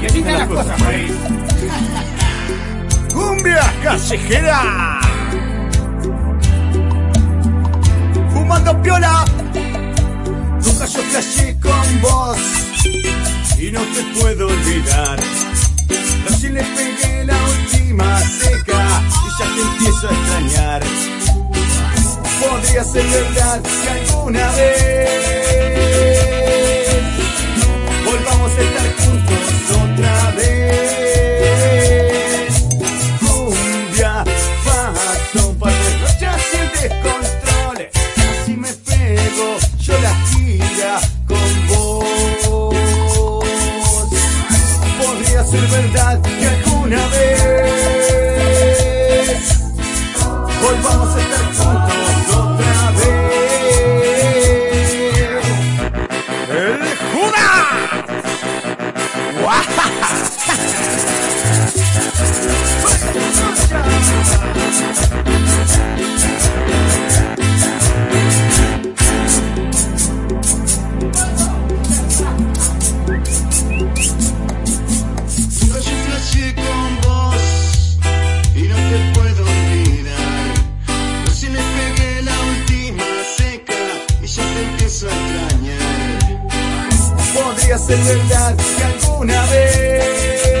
Y así están las cosas, Freddy. ¡Cumbia callejera! Fumando piola. Nunca yo flashé con vos y no te puedo olvidar. Recién le pegué la última seca y ya te empiezo a extrañar. Podría ser verdad que alguna vez paso para noches sin descontrol. Así me pego, yo la gira con vos. Podría ser verdad que alguna vez volvamos a estar juntos Podría ser verdad que alguna vez